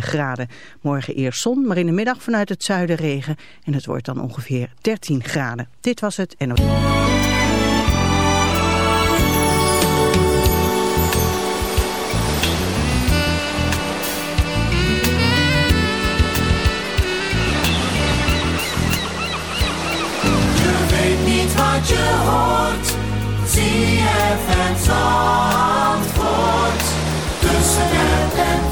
graden. Morgen eerst zon, maar in de middag vanuit het zuiden regen. En het wordt dan ongeveer 13 graden. Dit was het en. Je weet niet wat je hoort. Zie je het antwoord. Tussen het en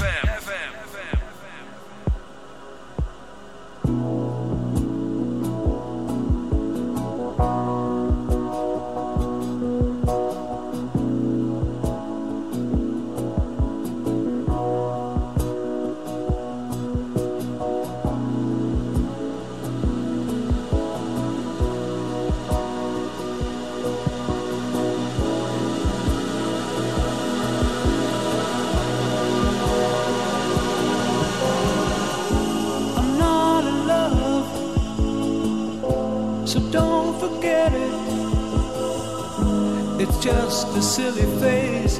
Just a silly phase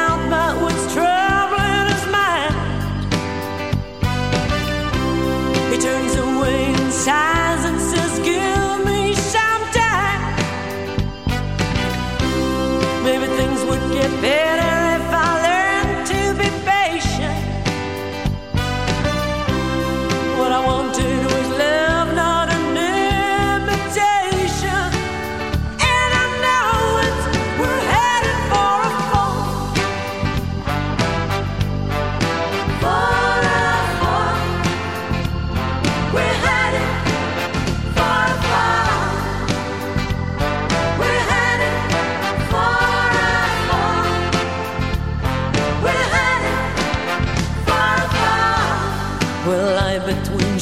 better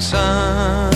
sun.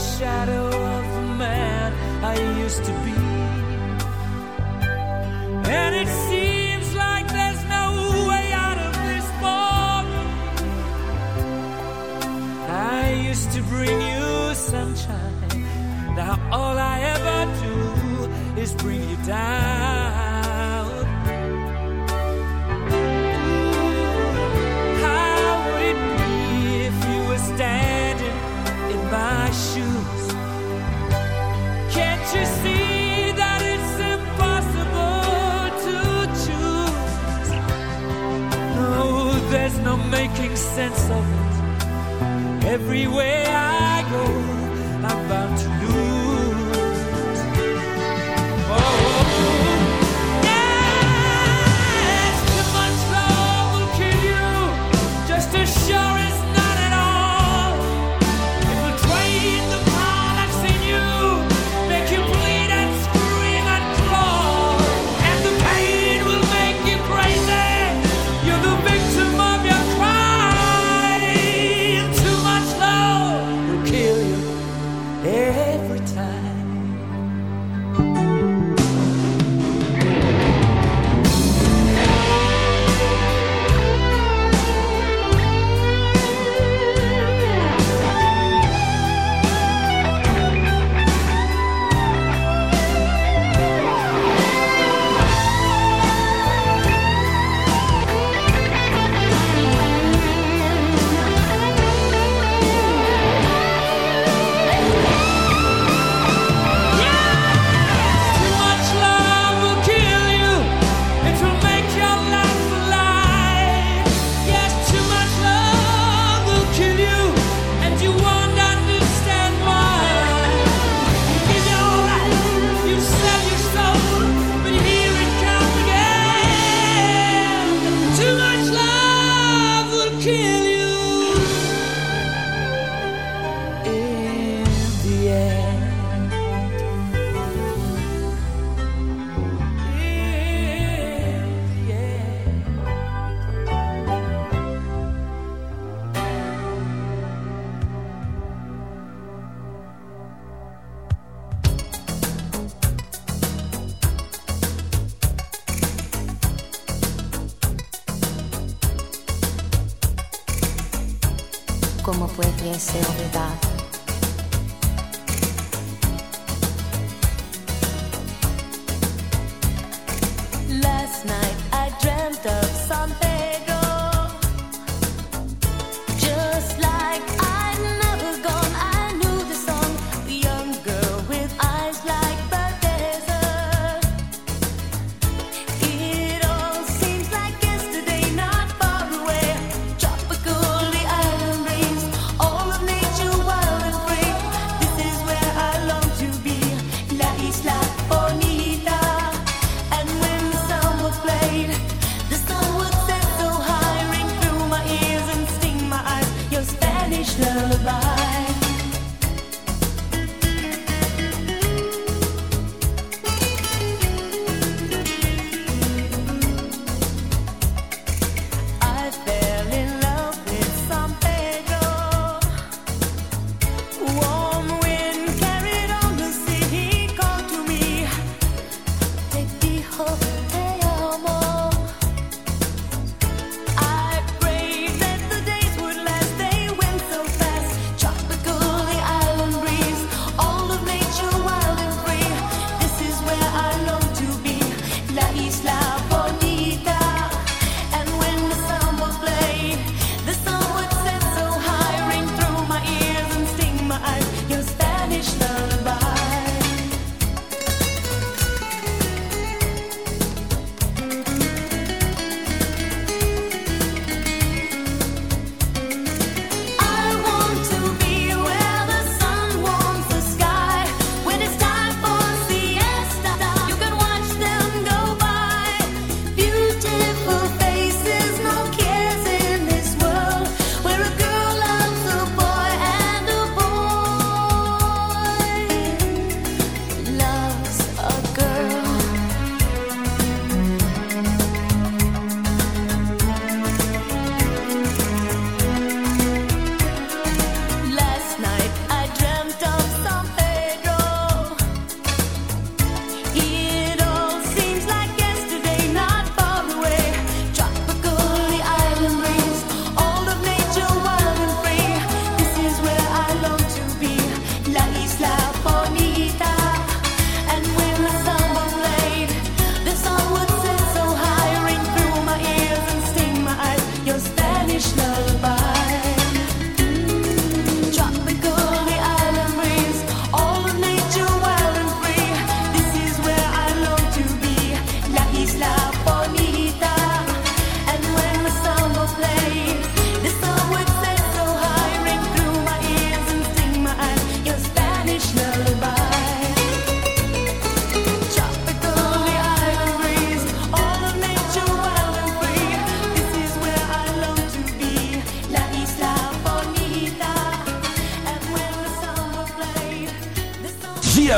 shadow of the man I used to be. And it seems like there's no way out of this ballroom. I used to bring you sunshine. Now all I ever do is bring you down. sense of it everywhere I go.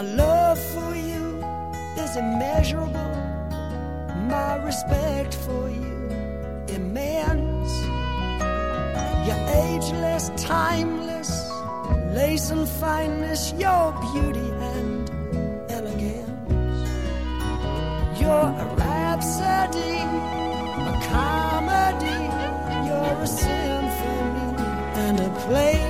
My love for you is immeasurable, my respect for you immense. You're ageless, timeless, lace and fineness, your beauty and elegance. You're a rhapsody, a comedy, you're a symphony and a play.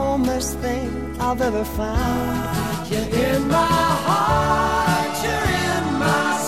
I've ever found. You're in my heart, you're in my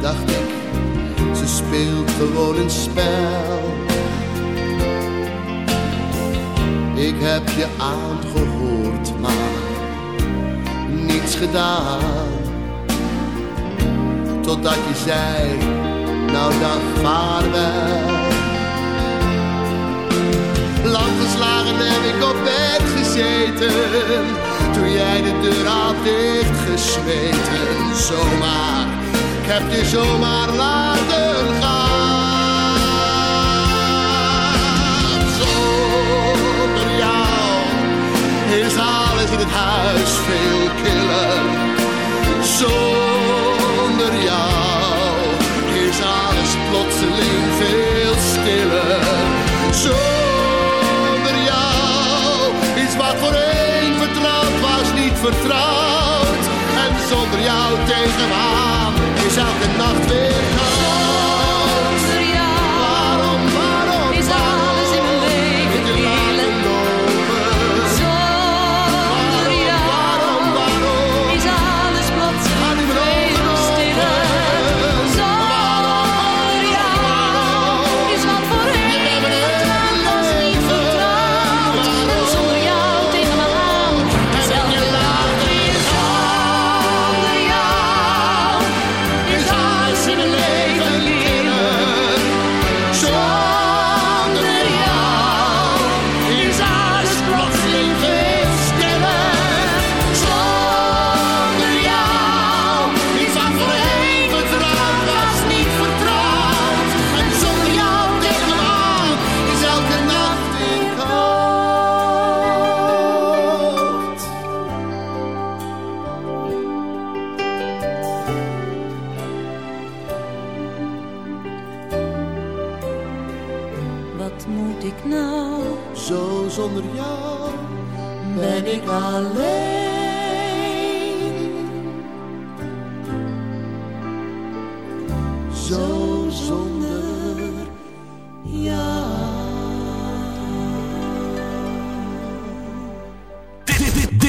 dacht ik, ze speelt gewoon een spel. Ik heb je aangehoord, maar niets gedaan. Totdat je zei, nou dan vaarwel. Lang geslagen heb ik op bed gezeten, toen jij de deur had dichtgesmeten, zomaar heb je zomaar laten gaan. Zonder jou is alles in het huis veel killer. Zonder jou is alles plotseling veel stiller. Zonder jou is wat voor een vertrouwd was niet vertrouwd. En zonder jou tegen haar is de nacht weer gaan.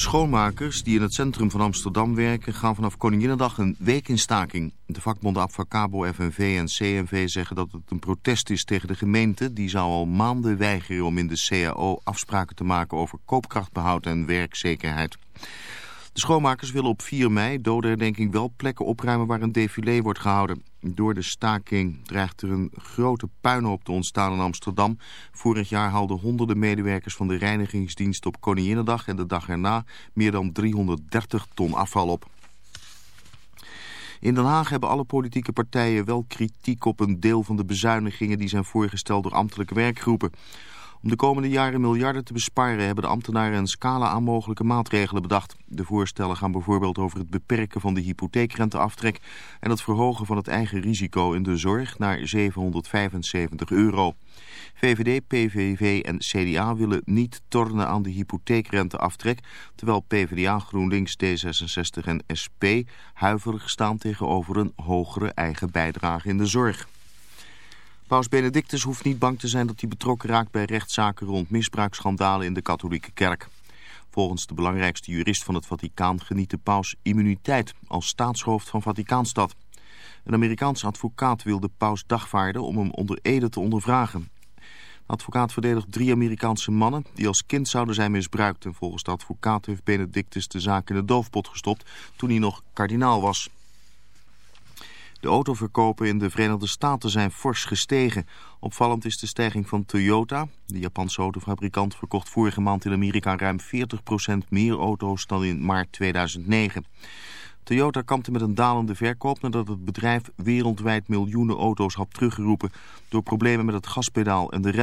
Schoonmakers die in het centrum van Amsterdam werken... gaan vanaf Koninginnedag een week in staking. De vakbonden Abfacabo, FNV en CNV zeggen dat het een protest is tegen de gemeente. Die zou al maanden weigeren om in de CAO afspraken te maken... over koopkrachtbehoud en werkzekerheid. De schoonmakers willen op 4 mei, dodenherdenking, wel plekken opruimen waar een défilé wordt gehouden. Door de staking dreigt er een grote puinhoop te ontstaan in Amsterdam. Vorig jaar haalden honderden medewerkers van de reinigingsdienst op Koninginnedag en de dag erna meer dan 330 ton afval op. In Den Haag hebben alle politieke partijen wel kritiek op een deel van de bezuinigingen die zijn voorgesteld door ambtelijke werkgroepen. Om de komende jaren miljarden te besparen hebben de ambtenaren een scala aan mogelijke maatregelen bedacht. De voorstellen gaan bijvoorbeeld over het beperken van de hypotheekrenteaftrek en het verhogen van het eigen risico in de zorg naar 775 euro. VVD, PVV en CDA willen niet tornen aan de hypotheekrenteaftrek, terwijl PvdA, GroenLinks, D66 en SP huiverig staan tegenover een hogere eigen bijdrage in de zorg. Paus Benedictus hoeft niet bang te zijn dat hij betrokken raakt bij rechtszaken rond misbruiksschandalen in de katholieke kerk. Volgens de belangrijkste jurist van het Vaticaan geniet de paus immuniteit als staatshoofd van Vaticaanstad. Een Amerikaanse advocaat wil de paus dagvaarden om hem onder ede te ondervragen. De advocaat verdedigt drie Amerikaanse mannen die als kind zouden zijn misbruikt. En volgens de advocaat heeft Benedictus de zaak in de doofpot gestopt toen hij nog kardinaal was. De autoverkopen in de Verenigde Staten zijn fors gestegen. Opvallend is de stijging van Toyota. De Japanse autofabrikant verkocht vorige maand in Amerika ruim 40% meer auto's dan in maart 2009. Toyota kampte met een dalende verkoop nadat het bedrijf wereldwijd miljoenen auto's had teruggeroepen door problemen met het gaspedaal en de rem.